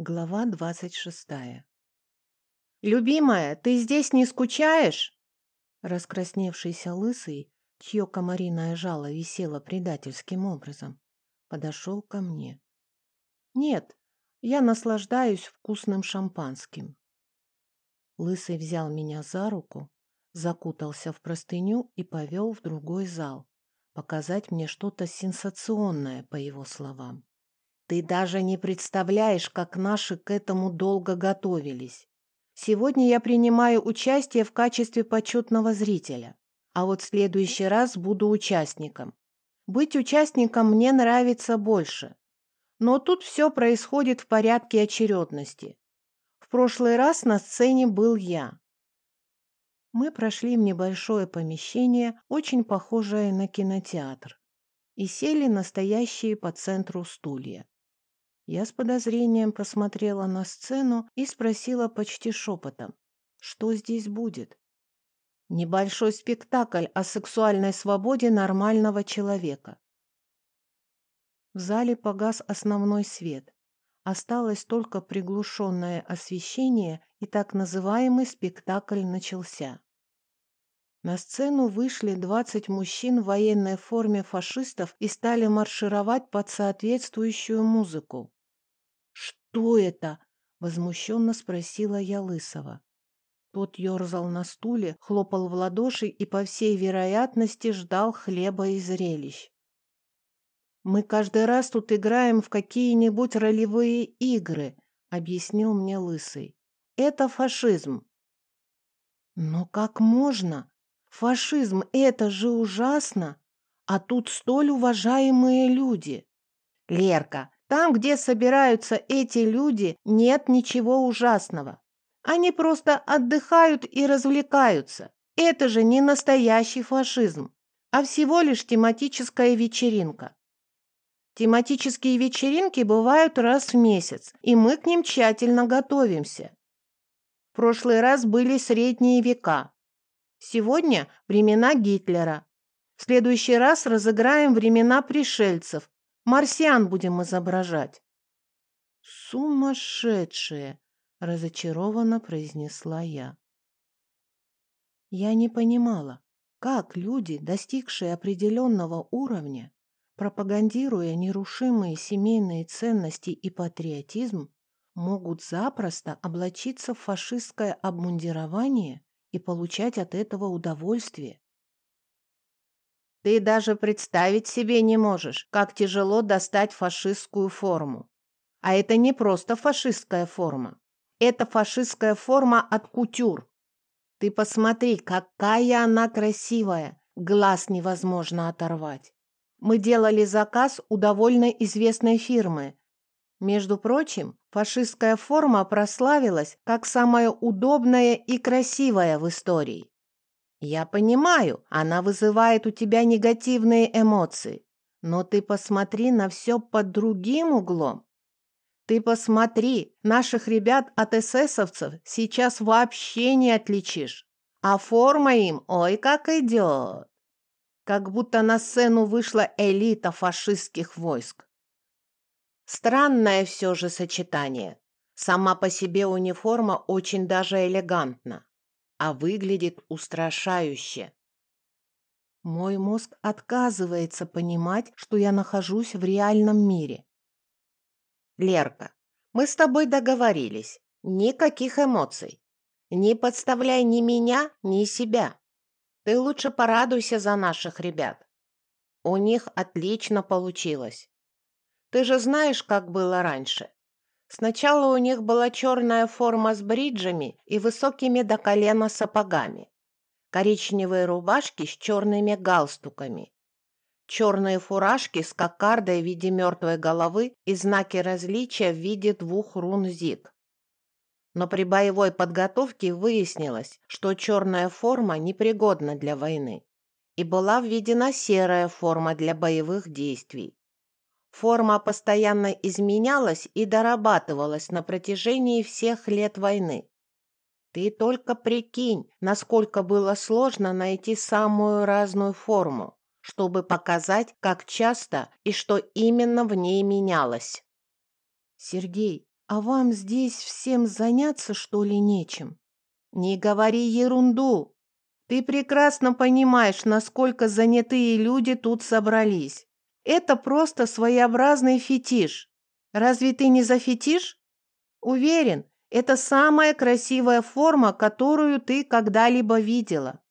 Глава двадцать шестая. «Любимая, ты здесь не скучаешь?» Раскрасневшийся лысый, чье комариное жало висело предательским образом, подошел ко мне. «Нет, я наслаждаюсь вкусным шампанским». Лысый взял меня за руку, закутался в простыню и повел в другой зал, показать мне что-то сенсационное, по его словам. Ты даже не представляешь, как наши к этому долго готовились. Сегодня я принимаю участие в качестве почетного зрителя, а вот в следующий раз буду участником. Быть участником мне нравится больше. Но тут все происходит в порядке очередности. В прошлый раз на сцене был я. Мы прошли в небольшое помещение, очень похожее на кинотеатр, и сели настоящие по центру стулья. Я с подозрением посмотрела на сцену и спросила почти шепотом, что здесь будет. Небольшой спектакль о сексуальной свободе нормального человека. В зале погас основной свет. Осталось только приглушенное освещение, и так называемый спектакль начался. На сцену вышли 20 мужчин в военной форме фашистов и стали маршировать под соответствующую музыку. «Что это?» — возмущенно спросила я Лысого. Тот ерзал на стуле, хлопал в ладоши и, по всей вероятности, ждал хлеба и зрелищ. «Мы каждый раз тут играем в какие-нибудь ролевые игры», — объяснил мне Лысый. «Это фашизм». «Но как можно? Фашизм — это же ужасно! А тут столь уважаемые люди!» «Лерка, там, где собираются эти люди, нет ничего ужасного. Они просто отдыхают и развлекаются. Это же не настоящий фашизм, а всего лишь тематическая вечеринка. Тематические вечеринки бывают раз в месяц, и мы к ним тщательно готовимся. В прошлый раз были средние века. Сегодня времена Гитлера. В следующий раз разыграем времена пришельцев, Марсиан будем изображать. Сумасшедшие, разочарованно произнесла я. Я не понимала, как люди, достигшие определенного уровня, пропагандируя нерушимые семейные ценности и патриотизм, могут запросто облачиться в фашистское обмундирование и получать от этого удовольствие. Ты даже представить себе не можешь, как тяжело достать фашистскую форму. А это не просто фашистская форма. Это фашистская форма от кутюр. Ты посмотри, какая она красивая. Глаз невозможно оторвать. Мы делали заказ у довольно известной фирмы. Между прочим, фашистская форма прославилась как самая удобная и красивая в истории. Я понимаю, она вызывает у тебя негативные эмоции, но ты посмотри на все под другим углом. Ты посмотри, наших ребят от эсэсовцев сейчас вообще не отличишь, а форма им ой как идет. Как будто на сцену вышла элита фашистских войск. Странное все же сочетание. Сама по себе униформа очень даже элегантна а выглядит устрашающе. Мой мозг отказывается понимать, что я нахожусь в реальном мире. Лерка, мы с тобой договорились. Никаких эмоций. Не подставляй ни меня, ни себя. Ты лучше порадуйся за наших ребят. У них отлично получилось. Ты же знаешь, как было раньше. Сначала у них была черная форма с бриджами и высокими до колена сапогами, коричневые рубашки с черными галстуками, черные фуражки с кокардой в виде мертвой головы и знаки различия в виде двух рун ЗИГ. Но при боевой подготовке выяснилось, что черная форма непригодна для войны, и была введена серая форма для боевых действий. Форма постоянно изменялась и дорабатывалась на протяжении всех лет войны. Ты только прикинь, насколько было сложно найти самую разную форму, чтобы показать, как часто и что именно в ней менялось. Сергей, А вам здесь всем заняться, что ли, нечем? Не говори ерунду. Ты прекрасно понимаешь, насколько занятые люди тут собрались. Это просто своеобразный фетиш. Разве ты не за фетиш? Уверен, это самая красивая форма, которую ты когда-либо видела.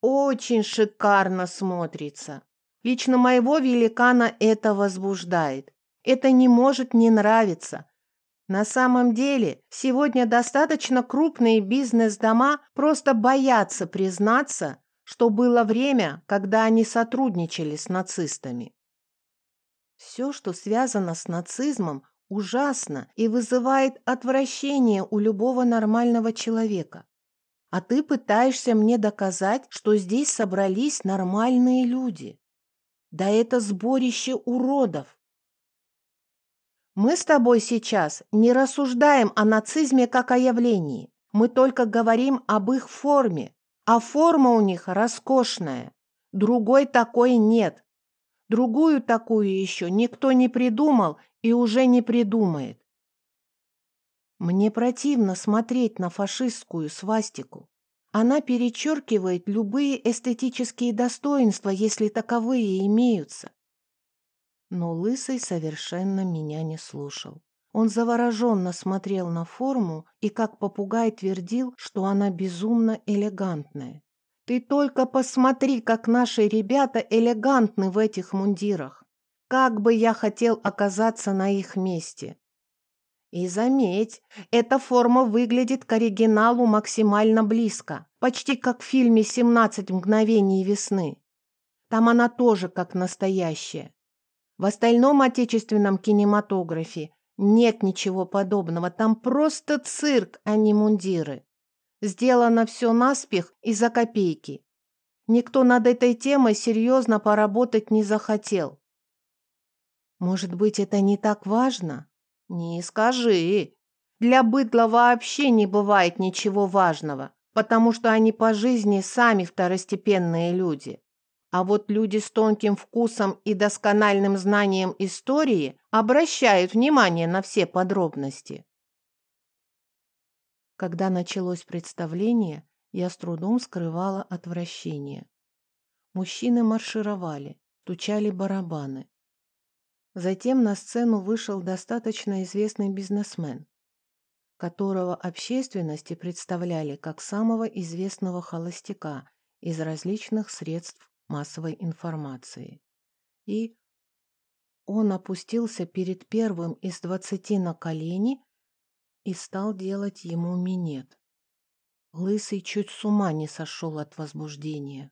Очень шикарно смотрится. Лично моего великана это возбуждает. Это не может не нравиться. На самом деле, сегодня достаточно крупные бизнес-дома просто боятся признаться, что было время, когда они сотрудничали с нацистами. Все, что связано с нацизмом, ужасно и вызывает отвращение у любого нормального человека. А ты пытаешься мне доказать, что здесь собрались нормальные люди. Да это сборище уродов. Мы с тобой сейчас не рассуждаем о нацизме как о явлении. Мы только говорим об их форме. А форма у них роскошная. Другой такой нет. Другую такую еще никто не придумал и уже не придумает. Мне противно смотреть на фашистскую свастику. Она перечеркивает любые эстетические достоинства, если таковые имеются. Но Лысый совершенно меня не слушал. Он завороженно смотрел на форму и как попугай твердил, что она безумно элегантная. Ты только посмотри, как наши ребята элегантны в этих мундирах. Как бы я хотел оказаться на их месте. И заметь, эта форма выглядит к оригиналу максимально близко, почти как в фильме «17 мгновений весны». Там она тоже как настоящая. В остальном отечественном кинематографе нет ничего подобного, там просто цирк, а не мундиры. Сделано все наспех и за копейки. Никто над этой темой серьезно поработать не захотел. Может быть, это не так важно? Не скажи. Для быдла вообще не бывает ничего важного, потому что они по жизни сами второстепенные люди. А вот люди с тонким вкусом и доскональным знанием истории обращают внимание на все подробности. Когда началось представление, я с трудом скрывала отвращение. Мужчины маршировали, стучали барабаны. Затем на сцену вышел достаточно известный бизнесмен, которого общественности представляли как самого известного холостяка из различных средств массовой информации. И он опустился перед первым из двадцати на колени и стал делать ему минет. Лысый чуть с ума не сошел от возбуждения.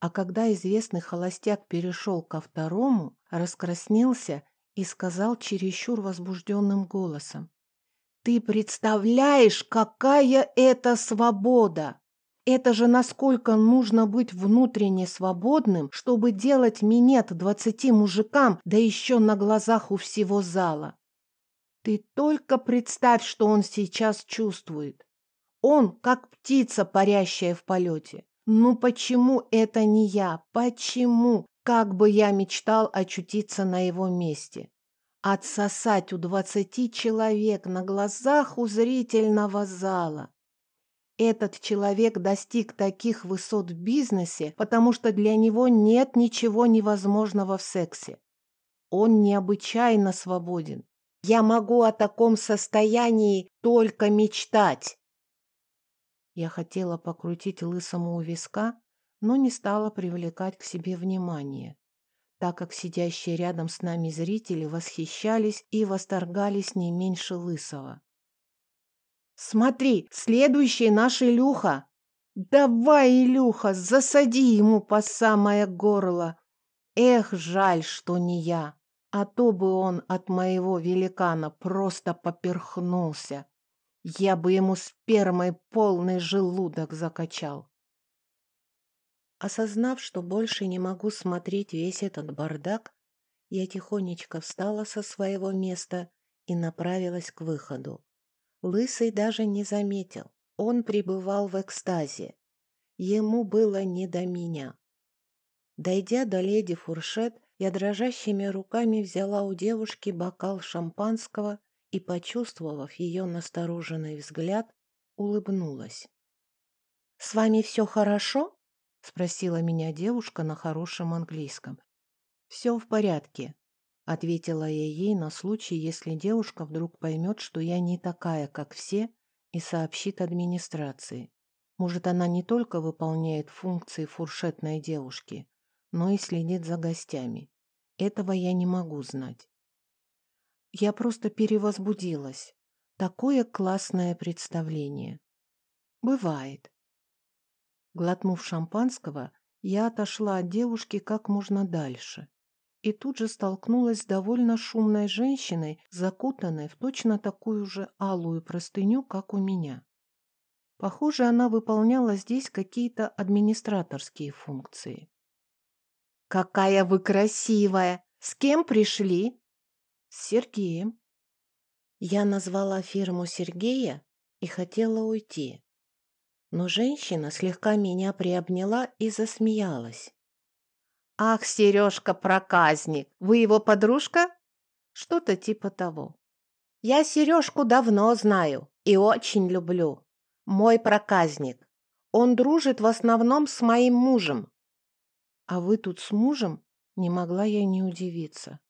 А когда известный холостяк перешел ко второму, раскраснелся и сказал чересчур возбужденным голосом. «Ты представляешь, какая это свобода! Это же насколько нужно быть внутренне свободным, чтобы делать минет двадцати мужикам, да еще на глазах у всего зала. Ты только представь, что он сейчас чувствует. Он, как птица, парящая в полете. Ну почему это не я? Почему? Как бы я мечтал очутиться на его месте. Отсосать у двадцати человек на глазах у зрительного зала. Этот человек достиг таких высот в бизнесе, потому что для него нет ничего невозможного в сексе. Он необычайно свободен. Я могу о таком состоянии только мечтать. Я хотела покрутить лысому у виска, но не стала привлекать к себе внимание, так как сидящие рядом с нами зрители восхищались и восторгались не меньше лысого. «Смотри, следующий наш Илюха! Давай, Илюха, засади ему по самое горло! Эх, жаль, что не я!» А то бы он от моего великана просто поперхнулся. Я бы ему спермой полный желудок закачал. Осознав, что больше не могу смотреть весь этот бардак, я тихонечко встала со своего места и направилась к выходу. Лысый даже не заметил. Он пребывал в экстазе. Ему было не до меня. Дойдя до леди Фуршет, я дрожащими руками взяла у девушки бокал шампанского и, почувствовав ее настороженный взгляд, улыбнулась. «С вами все хорошо?» — спросила меня девушка на хорошем английском. «Все в порядке», — ответила я ей на случай, если девушка вдруг поймет, что я не такая, как все, и сообщит администрации. Может, она не только выполняет функции фуршетной девушки, но и следит за гостями. Этого я не могу знать. Я просто перевозбудилась. Такое классное представление. Бывает. Глотнув шампанского, я отошла от девушки как можно дальше и тут же столкнулась с довольно шумной женщиной, закутанной в точно такую же алую простыню, как у меня. Похоже, она выполняла здесь какие-то администраторские функции. «Какая вы красивая! С кем пришли?» «С Сергеем». Я назвала фирму Сергея и хотела уйти. Но женщина слегка меня приобняла и засмеялась. «Ах, Сережка проказник, вы его подружка?» Что-то типа того. «Я Сережку давно знаю и очень люблю. Мой проказник. Он дружит в основном с моим мужем». «А вы тут с мужем?» Не могла я не удивиться.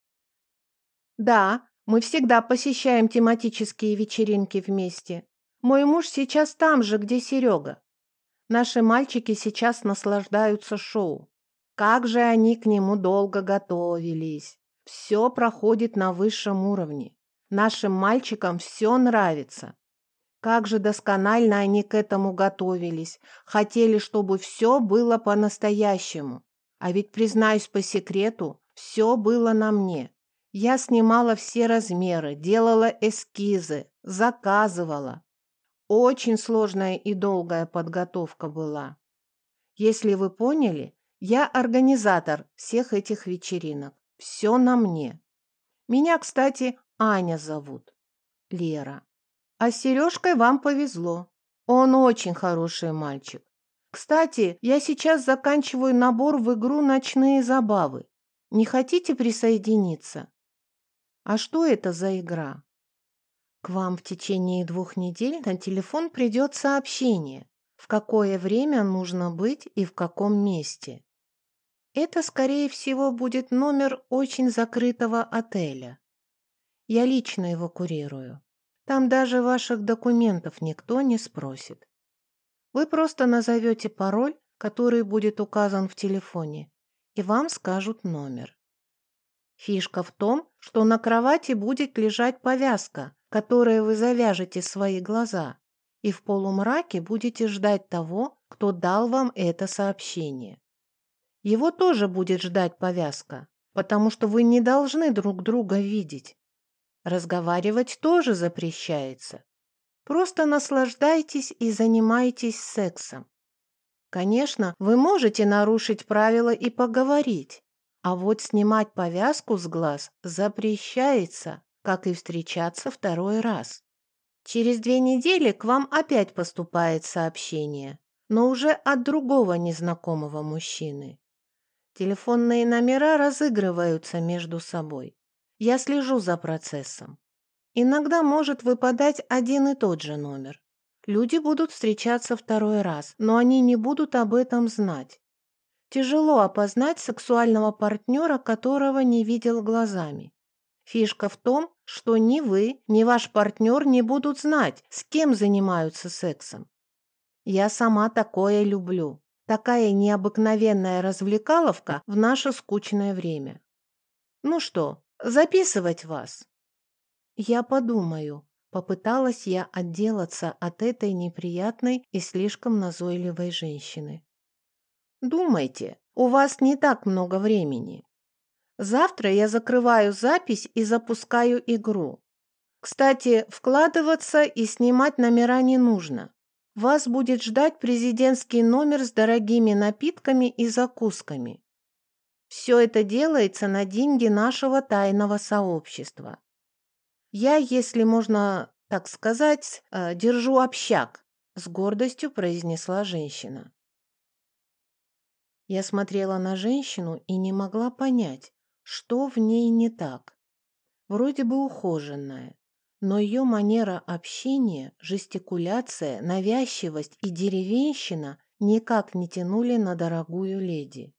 «Да, мы всегда посещаем тематические вечеринки вместе. Мой муж сейчас там же, где Серега. Наши мальчики сейчас наслаждаются шоу. Как же они к нему долго готовились. Все проходит на высшем уровне. Нашим мальчикам все нравится. Как же досконально они к этому готовились. Хотели, чтобы все было по-настоящему. А ведь, признаюсь по секрету, все было на мне. Я снимала все размеры, делала эскизы, заказывала. Очень сложная и долгая подготовка была. Если вы поняли, я организатор всех этих вечеринок. Все на мне. Меня, кстати, Аня зовут. Лера. А с Сережкой вам повезло. Он очень хороший мальчик. Кстати, я сейчас заканчиваю набор в игру «Ночные забавы». Не хотите присоединиться? А что это за игра? К вам в течение двух недель на телефон придет сообщение, в какое время нужно быть и в каком месте. Это, скорее всего, будет номер очень закрытого отеля. Я лично его курирую. Там даже ваших документов никто не спросит. Вы просто назовете пароль, который будет указан в телефоне, и вам скажут номер. Фишка в том, что на кровати будет лежать повязка, которой вы завяжете свои глаза, и в полумраке будете ждать того, кто дал вам это сообщение. Его тоже будет ждать повязка, потому что вы не должны друг друга видеть. Разговаривать тоже запрещается. Просто наслаждайтесь и занимайтесь сексом. Конечно, вы можете нарушить правила и поговорить, а вот снимать повязку с глаз запрещается, как и встречаться второй раз. Через две недели к вам опять поступает сообщение, но уже от другого незнакомого мужчины. Телефонные номера разыгрываются между собой. Я слежу за процессом. Иногда может выпадать один и тот же номер. Люди будут встречаться второй раз, но они не будут об этом знать. Тяжело опознать сексуального партнера, которого не видел глазами. Фишка в том, что ни вы, ни ваш партнер не будут знать, с кем занимаются сексом. Я сама такое люблю. Такая необыкновенная развлекаловка в наше скучное время. Ну что, записывать вас? Я подумаю. Попыталась я отделаться от этой неприятной и слишком назойливой женщины. Думайте, у вас не так много времени. Завтра я закрываю запись и запускаю игру. Кстати, вкладываться и снимать номера не нужно. Вас будет ждать президентский номер с дорогими напитками и закусками. Все это делается на деньги нашего тайного сообщества. Я, если можно так сказать, э, держу общак, с гордостью произнесла женщина. Я смотрела на женщину и не могла понять, что в ней не так. Вроде бы ухоженная, Но ее манера общения, жестикуляция, навязчивость и деревенщина никак не тянули на дорогую леди.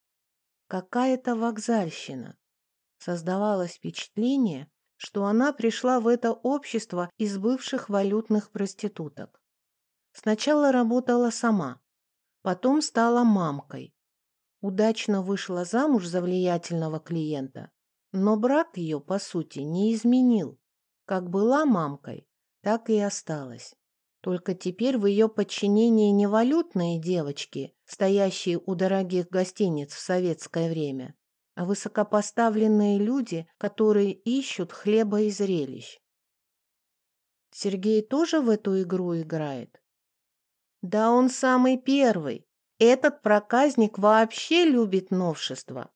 Какая-то вокзальщина. Создавалось впечатление, что она пришла в это общество из бывших валютных проституток. Сначала работала сама, потом стала мамкой. Удачно вышла замуж за влиятельного клиента, но брак ее, по сути, не изменил. Как была мамкой, так и осталась. Только теперь в ее подчинении не валютные девочки, стоящие у дорогих гостиниц в советское время, а высокопоставленные люди, которые ищут хлеба и зрелищ. Сергей тоже в эту игру играет? Да он самый первый. Этот проказник вообще любит новшества.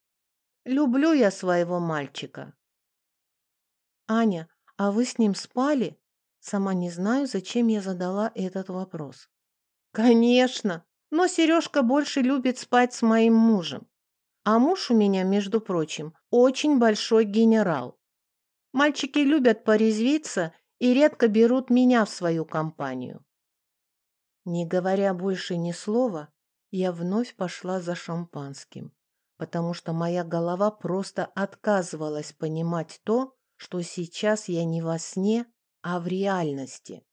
Люблю я своего мальчика. Аня, а вы с ним спали? Сама не знаю, зачем я задала этот вопрос. Конечно, но Сережка больше любит спать с моим мужем. А муж у меня, между прочим, очень большой генерал. Мальчики любят порезвиться и редко берут меня в свою компанию. Не говоря больше ни слова, я вновь пошла за шампанским, потому что моя голова просто отказывалась понимать то, что сейчас я не во сне, а в реальности.